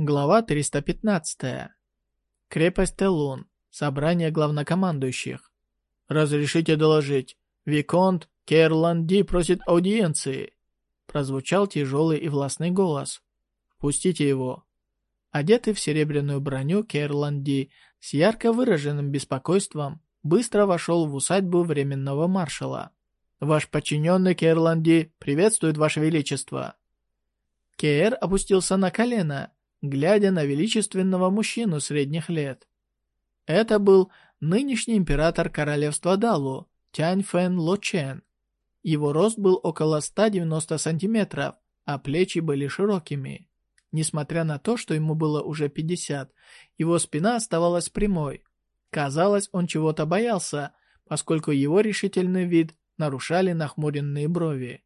Глава 315. Крепость Телун. Собрание главнокомандующих. «Разрешите доложить. Виконт Керланди просит аудиенции». Прозвучал тяжелый и властный голос. «Пустите его». Одетый в серебряную броню Керланди с ярко выраженным беспокойством быстро вошел в усадьбу временного маршала. «Ваш подчиненный Керланди приветствует Ваше Величество». Кер опустился на колено глядя на величественного мужчину средних лет. Это был нынешний император королевства Далу, Тянь Фэн Ло Чен. Его рост был около 190 сантиметров, а плечи были широкими. Несмотря на то, что ему было уже 50, его спина оставалась прямой. Казалось, он чего-то боялся, поскольку его решительный вид нарушали нахмуренные брови.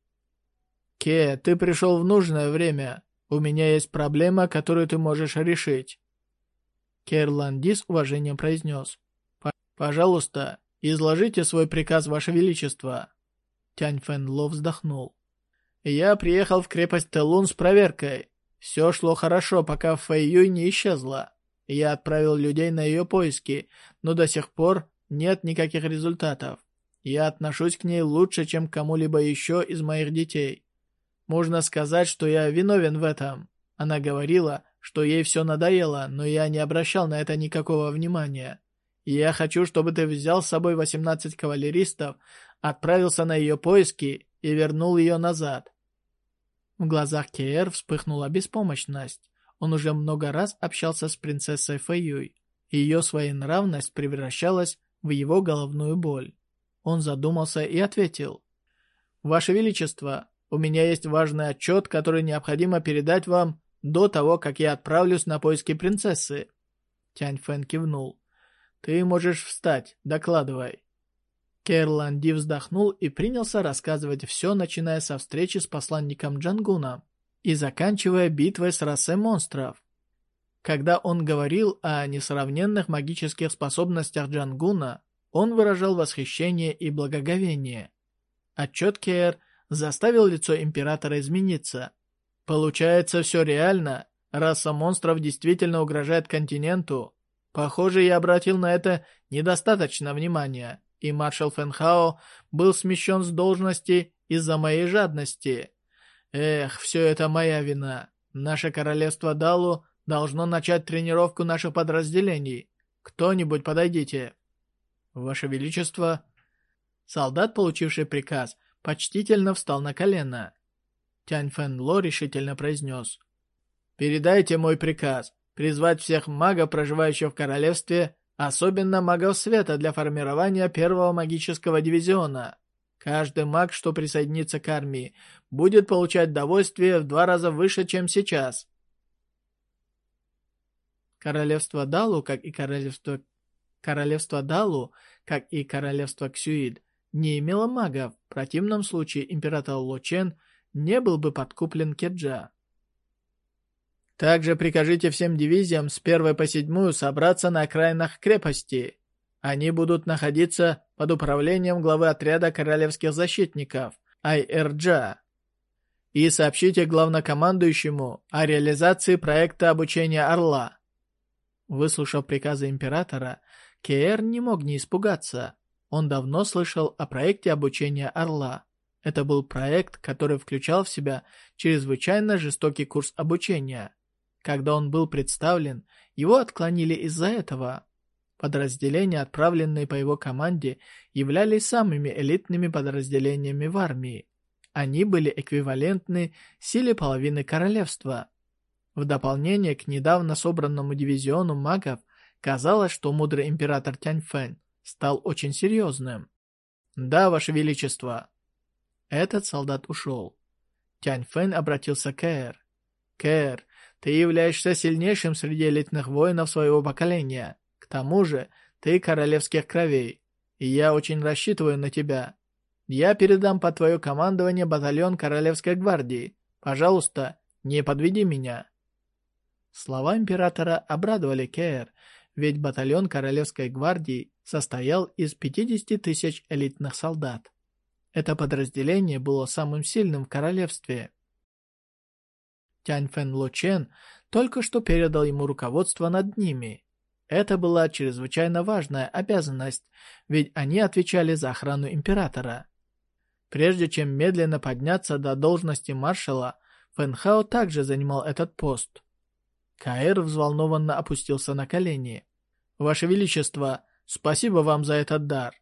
«Ке, ты пришел в нужное время. У меня есть проблема, которую ты можешь решить. Керланди уважением произнес. «Пожалуйста, изложите свой приказ, Ваше Величество». Тянь Фэн Ло вздохнул. «Я приехал в крепость Телун с проверкой. Все шло хорошо, пока Фэй Юй не исчезла. Я отправил людей на ее поиски, но до сих пор нет никаких результатов. Я отношусь к ней лучше, чем к кому-либо еще из моих детей. Можно сказать, что я виновен в этом. Она говорила, что ей все надоело, но я не обращал на это никакого внимания. Я хочу, чтобы ты взял с собой 18 кавалеристов, отправился на ее поиски и вернул ее назад. В глазах Кеэр вспыхнула беспомощность. Он уже много раз общался с принцессой Фэюй. Ее своенравность превращалась в его головную боль. Он задумался и ответил. «Ваше Величество, у меня есть важный отчет, который необходимо передать вам до того, как я отправлюсь на поиски принцессы». Тянь Фэн кивнул. «Ты можешь встать, докладывай». Керлан Ди вздохнул и принялся рассказывать все, начиная со встречи с посланником Джангуна и заканчивая битвой с расой монстров. Когда он говорил о несравненных магических способностях Джангуна, он выражал восхищение и благоговение. Отчет Кер – заставил лицо императора измениться. Получается, все реально. Раса монстров действительно угрожает континенту. Похоже, я обратил на это недостаточно внимания, и маршал Фэнхао был смещен с должности из-за моей жадности. Эх, все это моя вина. Наше королевство Далу должно начать тренировку наших подразделений. Кто-нибудь подойдите. Ваше Величество. Солдат, получивший приказ, почтительно встал на колено. Тянь Фэн Ло решительно произнес. «Передайте мой приказ призвать всех магов, проживающих в королевстве, особенно магов света для формирования первого магического дивизиона. Каждый маг, что присоединится к армии, будет получать довольствие в два раза выше, чем сейчас». Королевство Далу, как и королевство Королевство Далу, как и королевство Ксюид, не имела магов, в противном случае император Ло Чен не был бы подкуплен Кеджа. Также прикажите всем дивизиям с первой по седьмую собраться на окраинах крепости. Они будут находиться под управлением главы отряда королевских защитников Айэрджа. И сообщите главнокомандующему о реализации проекта обучения Орла. Выслушав приказы императора, Кеэр не мог не испугаться. Он давно слышал о проекте обучения Орла. Это был проект, который включал в себя чрезвычайно жестокий курс обучения. Когда он был представлен, его отклонили из-за этого. Подразделения, отправленные по его команде, являлись самыми элитными подразделениями в армии. Они были эквивалентны силе половины королевства. В дополнение к недавно собранному дивизиону магов, казалось, что мудрый император Тяньфэнь стал очень серьезным. «Да, Ваше Величество». Этот солдат ушел. Тянь Фэн обратился к Эр. «Кэр, ты являешься сильнейшим среди элитных воинов своего поколения. К тому же, ты королевских кровей, и я очень рассчитываю на тебя. Я передам под твое командование батальон Королевской гвардии. Пожалуйста, не подведи меня». Слова императора обрадовали Кэр, ведь батальон Королевской гвардии состоял из 50 тысяч элитных солдат. Это подразделение было самым сильным в королевстве. Тянь Фэн Ло Чен только что передал ему руководство над ними. Это была чрезвычайно важная обязанность, ведь они отвечали за охрану императора. Прежде чем медленно подняться до должности маршала, Фэнхао также занимал этот пост. Каэр взволнованно опустился на колени. «Ваше Величество, спасибо вам за этот дар!»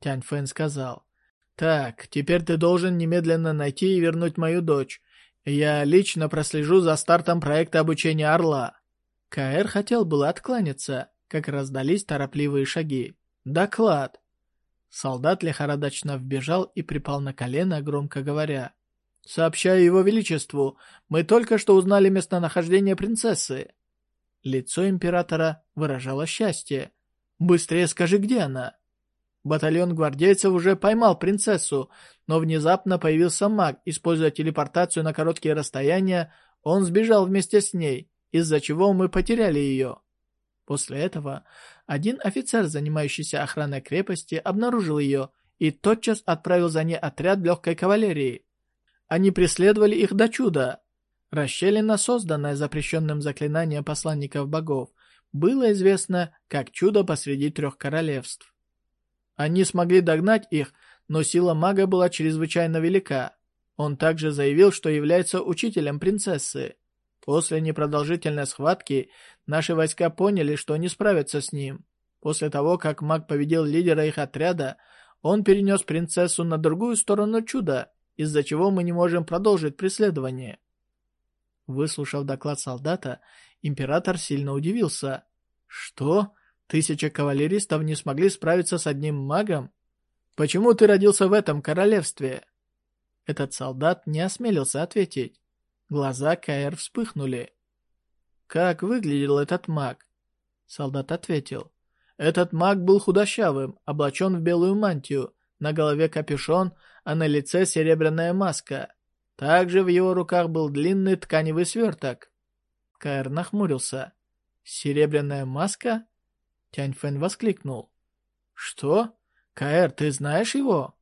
Тянь Фэн сказал. «Так, теперь ты должен немедленно найти и вернуть мою дочь. Я лично прослежу за стартом проекта обучения Орла». Каэр хотел было откланяться, как раздались торопливые шаги. «Доклад!» Солдат лихорадочно вбежал и припал на колено, громко говоря. «Сообщаю его величеству, мы только что узнали местонахождение принцессы». Лицо императора выражало счастье. «Быстрее скажи, где она?» Батальон гвардейцев уже поймал принцессу, но внезапно появился маг. Используя телепортацию на короткие расстояния, он сбежал вместе с ней, из-за чего мы потеряли ее. После этого один офицер, занимающийся охраной крепости, обнаружил ее и тотчас отправил за ней отряд легкой кавалерии. Они преследовали их до чуда. Расщелина, созданная запрещенным заклинанием посланников богов, было известно как чудо посреди трех королевств. Они смогли догнать их, но сила мага была чрезвычайно велика. Он также заявил, что является учителем принцессы. После непродолжительной схватки наши войска поняли, что не справятся с ним. После того, как маг победил лидера их отряда, он перенес принцессу на другую сторону чуда, из-за чего мы не можем продолжить преследование. Выслушав доклад солдата, император сильно удивился. «Что? Тысяча кавалеристов не смогли справиться с одним магом? Почему ты родился в этом королевстве?» Этот солдат не осмелился ответить. Глаза Каэр вспыхнули. «Как выглядел этот маг?» Солдат ответил. «Этот маг был худощавым, облачен в белую мантию, на голове капюшон, а на лице серебряная маска. Также в его руках был длинный тканевый сверток». Каэр нахмурился. «Серебряная маска?» Тянь Фэн воскликнул. «Что? Каэр, ты знаешь его?»